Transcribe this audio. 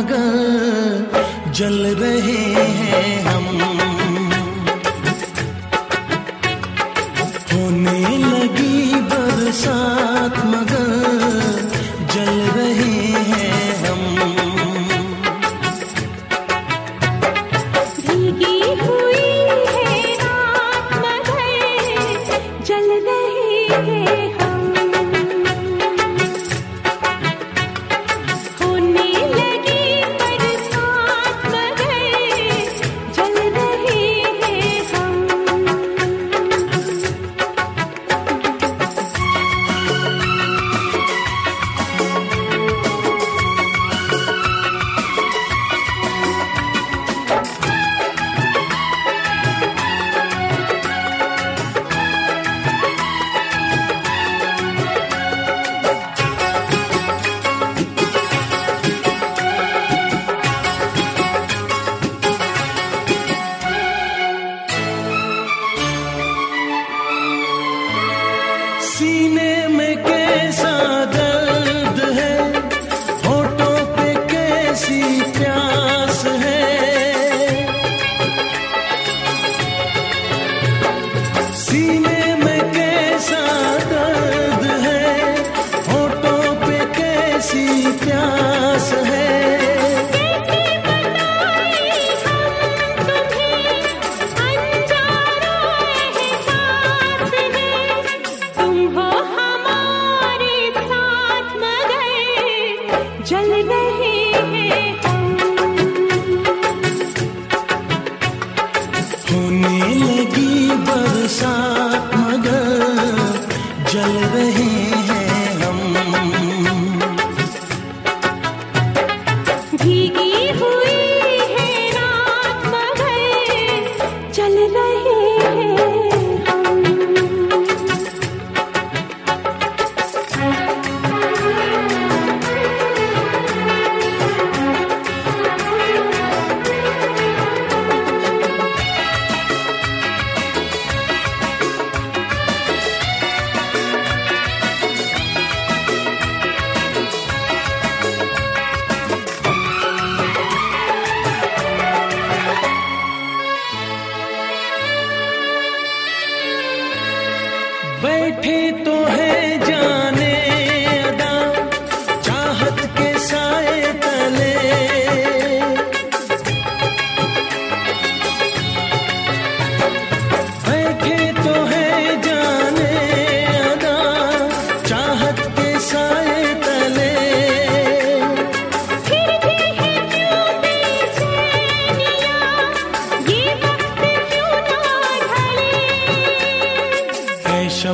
पागल जल रहे हैं हम। होने लगी बरसात मगर 谁来？